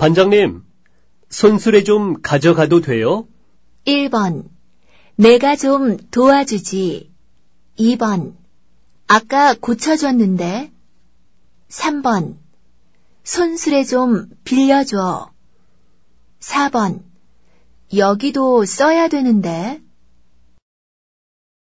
반장님, 손수레 좀 가져가도 돼요? 1번. 내가 좀 도와주지. 2번. 아까 고쳐줬는데. 3번. 손수레 좀 빌려줘. 4번. 여기도 써야 되는데.